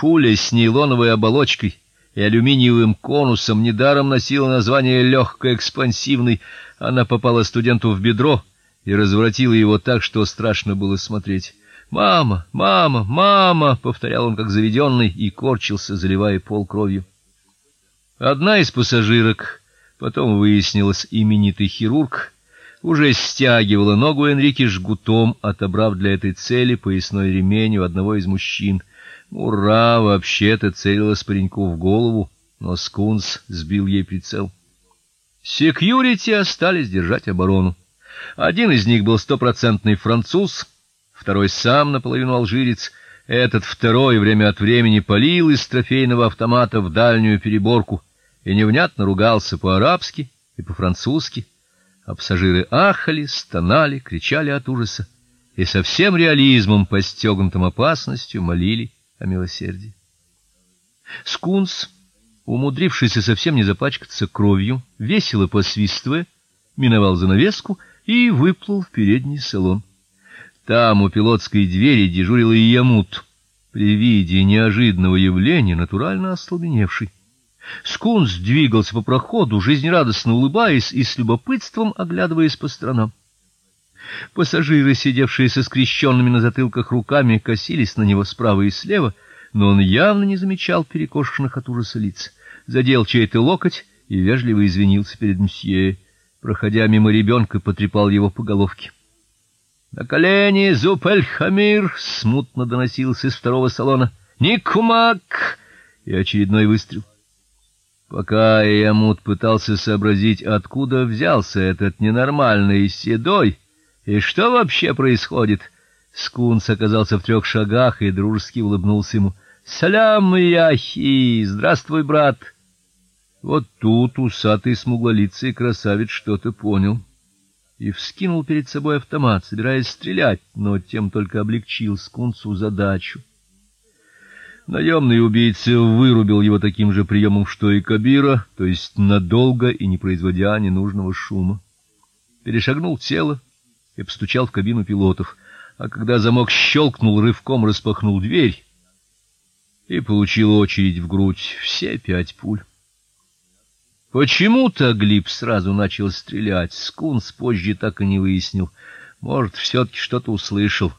Пуля с нейлоновой оболочкой и алюминиевым конусом недаром носила название легкоэкспансивный. Она попала студенту в бедро и разворотила его так, что страшно было смотреть. "Мама, мама, мама", повторял он как заведенный и корчился, заливая пол кровью. Одна из пассажирок, потом выяснилось, именитый хирург, уже стягивала ногу Энрике жгутом, отобрав для этой цели поясной ремень у одного из мужчин. Ура, вообще-то целилась пареньку в голову, но Скунс сбил ей прицел. Секьюрити остались держать оборону. Один из них был стопроцентный француз, второй сам наполовину алжирец. Этот второй время от времени палил из трофейного автомата в дальнюю переборку и невнятно ругался по-арабски и по-французски. А пассажиры ахали, стонали, кричали от ужаса и со всем реализмом, постёгнутым опасностью, молили о милосердии. Скунс, умудрившийся совсем не запачкаться кровью, весело посвистывая, миновал занавеску и выплыл в передний салон. Там у пилотской двери дежурил Ямут, при виде неожиданного явления натурально остолбеневший. Скунс двигался по проходу, жизнерадостно улыбаясь и с любопытством оглядываясь по сторонам. Пассажиры, сидевшие со скрещенными на затылках руками, косились на него справа и слева, но он явно не замечал перекошенных от ужаса лиц. Задел чей-то локоть и вежливо извинился перед мсье. Проходя мимо ребенка, потрепал его по головке. На колени, Зупель-Хамир, смутно доносился из второго салона. Никумак! И очередной выстрел. Пока Ямут пытался сообразить, откуда взялся этот ненормальный седой и что вообще происходит, Скунс оказался в трех шагах и дружески улыбнулся ему. "Салям, яхи, здравствуй, брат". Вот тут усатый смуглолицый красавец что-то понял и вскинул перед собой автомат, собираясь стрелять, но тем только облегчил Скунсу задачу. Наемный убийца вырубил его таким же приемом, что и Кабира, то есть надолго и не производя ненужного шума. Перешагнул тело и постучал в кабину пилотов, а когда замок щелкнул, рывком распахнул дверь и получил очередь в грудь, все пять пуль. Почему-то Глиб сразу начал стрелять, Скунс позже так и не выяснил. Может, все таки что-то услышал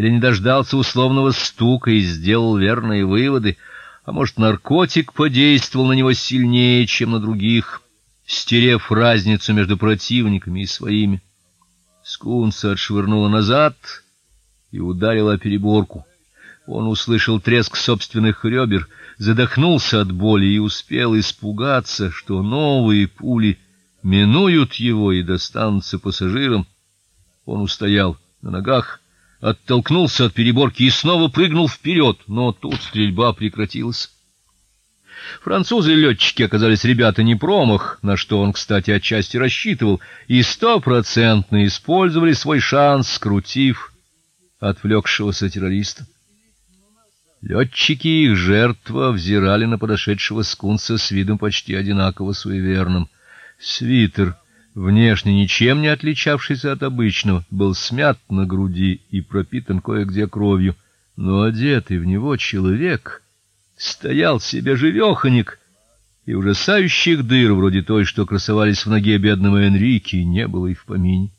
или не дождался условного стука и сделал верные выводы, а может, наркотик подействовал на него сильнее, чем на других, стерев разницу между противниками и своими. Скунса отшвырнуло назад и ударило о переборку. Он услышал треск собственных ребер, задохнулся от боли и успел испугаться, что новые пули минуют его и достанутся пассажирам. Он устоял на ногах, оттолкнулся от переборки и снова прыгнул вперед, но тут стрельба прекратилась. Французы-летчики оказались ребята не промах, на что он, кстати, отчасти рассчитывал, и стопроцентно использовали свой шанс, скрутив отвлекшегося террориста. Летчики и их жертва взирали на подошедшего скунса с видом почти одинаково суеверным. Свитер внешне ничем не отличавшийся от обычного, был смят на груди и пропитан кое-где кровью, но одетый в него человек стоял себе живеханик, и ужасающих дыр вроде той, что красовались в ноге бедного Энрике, не было и в помине.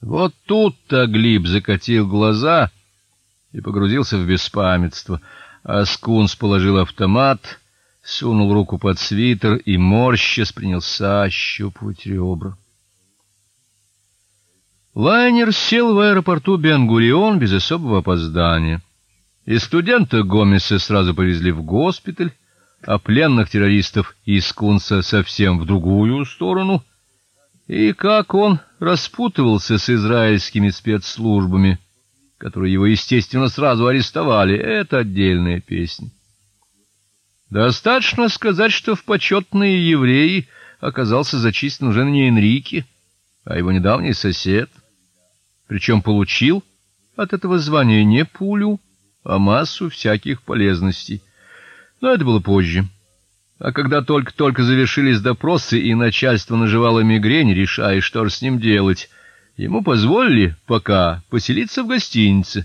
Вот тут-то Глиб закатил глаза и погрузился в беспамятство, а Скунс положил автомат сунул руку под свитер и морщась принялся ощупывать ребра. Лайнер сел в аэропорту Бен-Гурион без особого опоздания. И студента Гомеса сразу повезли в госпиталь, а пленных террористов из Кунса совсем в другую сторону. И как он распутывался с израильскими спецслужбами, которые его, естественно, сразу арестовали, это отдельная песня. Достаточно сказать, что в почетные евреи оказался зачислен уже не Энрике, а его недавний сосед, причем получил от этого звания не пулю, а массу всяких полезностей. Но это было позже. А когда только-только завершились допросы и начальство наживало мигрень, решая, что же с ним делать, ему позволили пока поселиться в гостинице